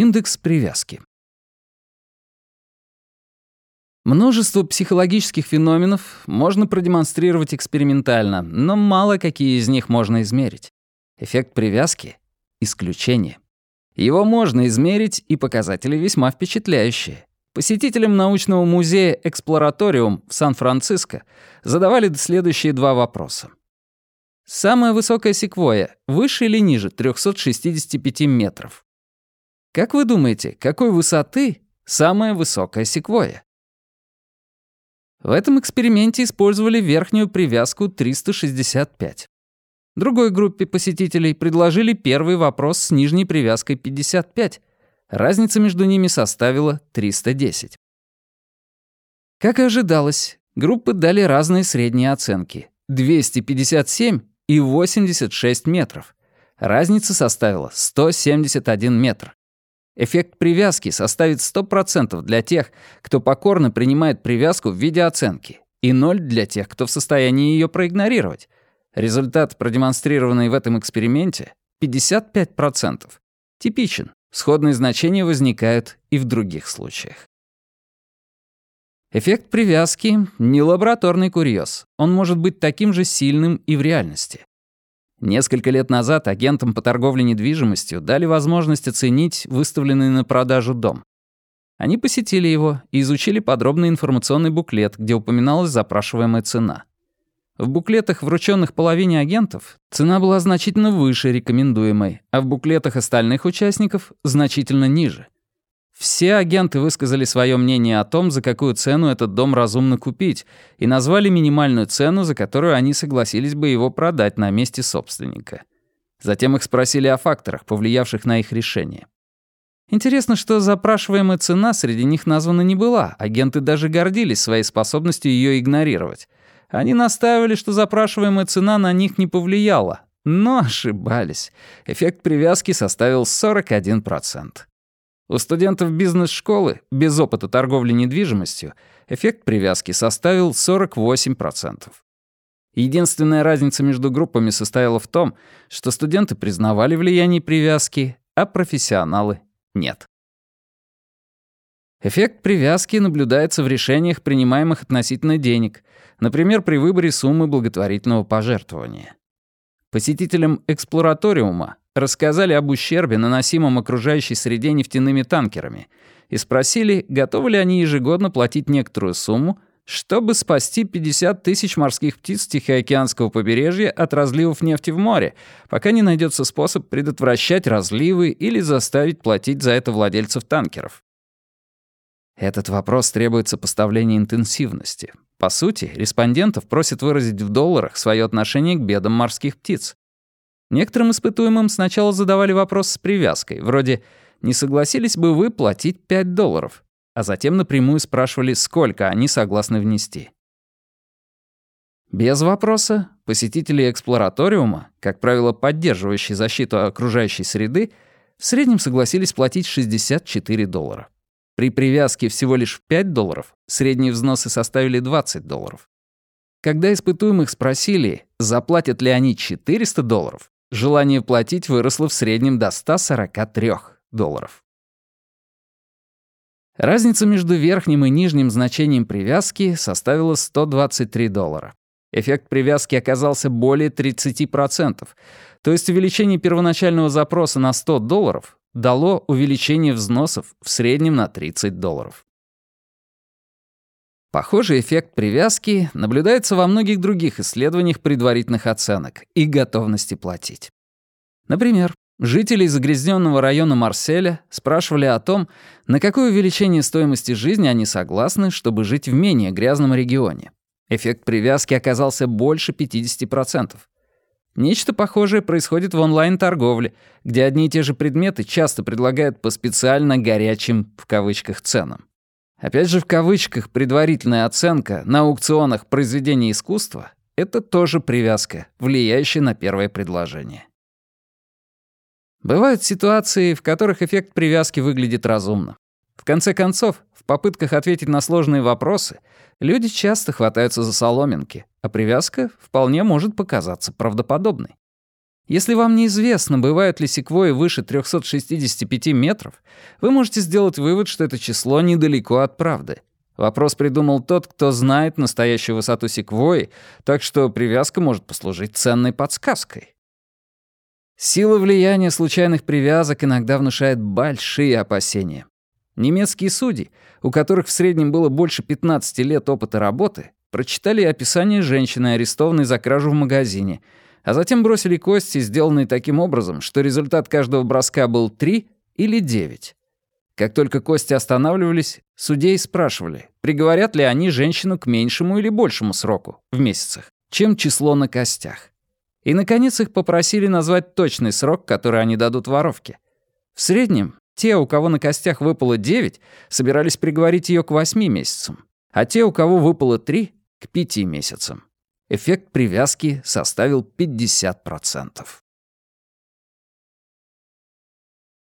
Индекс привязки. Множество психологических феноменов можно продемонстрировать экспериментально, но мало какие из них можно измерить. Эффект привязки — исключение. Его можно измерить, и показатели весьма впечатляющие. Посетителям научного музея «Эксплораториум» в Сан-Франциско задавали следующие два вопроса. Самая высокая секвоя выше или ниже 365 метров? Как вы думаете, какой высоты самая высокая секвоя? В этом эксперименте использовали верхнюю привязку 365. Другой группе посетителей предложили первый вопрос с нижней привязкой 55. Разница между ними составила 310. Как и ожидалось, группы дали разные средние оценки. 257 и 86 метров. Разница составила 171 метр. Эффект привязки составит 100% для тех, кто покорно принимает привязку в виде оценки, и 0 для тех, кто в состоянии ее проигнорировать. Результат, продемонстрированный в этом эксперименте, 55%. Типичен. Сходные значения возникают и в других случаях. Эффект привязки — не лабораторный курьез. Он может быть таким же сильным и в реальности. Несколько лет назад агентам по торговле недвижимостью дали возможность оценить выставленный на продажу дом. Они посетили его и изучили подробный информационный буклет, где упоминалась запрашиваемая цена. В буклетах, врученных половине агентов, цена была значительно выше рекомендуемой, а в буклетах остальных участников — значительно ниже — все агенты высказали свое мнение о том, за какую цену этот дом разумно купить, и назвали минимальную цену, за которую они согласились бы его продать на месте собственника. Затем их спросили о факторах, повлиявших на их решение. Интересно, что запрашиваемая цена среди них названа не была, агенты даже гордились своей способностью ее игнорировать. Они настаивали, что запрашиваемая цена на них не повлияла, но ошибались. Эффект привязки составил 41%. У студентов бизнес-школы без опыта торговли недвижимостью эффект привязки составил 48%. Единственная разница между группами состояла в том, что студенты признавали влияние привязки, а профессионалы — нет. Эффект привязки наблюдается в решениях, принимаемых относительно денег, например, при выборе суммы благотворительного пожертвования. Посетителям эксплораториума рассказали об ущербе, наносимом окружающей среде нефтяными танкерами, и спросили, готовы ли они ежегодно платить некоторую сумму, чтобы спасти 50 тысяч морских птиц Тихоокеанского побережья от разливов нефти в море, пока не найдется способ предотвращать разливы или заставить платить за это владельцев танкеров. Этот вопрос требует сопоставления интенсивности. По сути, респондентов просят выразить в долларах свое отношение к бедам морских птиц. Некоторым испытуемым сначала задавали вопрос с привязкой, вроде «Не согласились бы вы платить 5 долларов?» а затем напрямую спрашивали, сколько они согласны внести. Без вопроса посетители эксплораториума, как правило, поддерживающие защиту окружающей среды, в среднем согласились платить 64 доллара. При привязке всего лишь в 5 долларов средние взносы составили 20 долларов. Когда испытуемых спросили, заплатят ли они 400 долларов, Желание платить выросло в среднем до 143 долларов. Разница между верхним и нижним значением привязки составила 123 доллара. Эффект привязки оказался более 30%, то есть увеличение первоначального запроса на 100 долларов дало увеличение взносов в среднем на 30 долларов. Похожий эффект привязки наблюдается во многих других исследованиях предварительных оценок и готовности платить. Например, жители загрязненного района Марселя спрашивали о том, на какое увеличение стоимости жизни они согласны, чтобы жить в менее грязном регионе. Эффект привязки оказался больше 50%. Нечто похожее происходит в онлайн-торговле, где одни и те же предметы часто предлагают по специально «горячим» в кавычках ценам. Опять же в кавычках предварительная оценка на аукционах произведения искусства — это тоже привязка, влияющая на первое предложение. Бывают ситуации, в которых эффект привязки выглядит разумно. В конце концов, в попытках ответить на сложные вопросы, люди часто хватаются за соломинки, а привязка вполне может показаться правдоподобной. Если вам неизвестно, бывают ли секвои выше 365 метров, вы можете сделать вывод, что это число недалеко от правды. Вопрос придумал тот, кто знает настоящую высоту секвои, так что привязка может послужить ценной подсказкой. Сила влияния случайных привязок иногда внушает большие опасения. Немецкие судьи, у которых в среднем было больше 15 лет опыта работы, прочитали описание женщины, арестованной за кражу в магазине, а затем бросили кости, сделанные таким образом, что результат каждого броска был 3 или 9. Как только кости останавливались, судей спрашивали, приговорят ли они женщину к меньшему или большему сроку в месяцах, чем число на костях. И, наконец, их попросили назвать точный срок, который они дадут воровке. В среднем, те, у кого на костях выпало 9, собирались приговорить ее к 8 месяцам, а те, у кого выпало 3, к 5 месяцам. Эффект привязки составил 50%.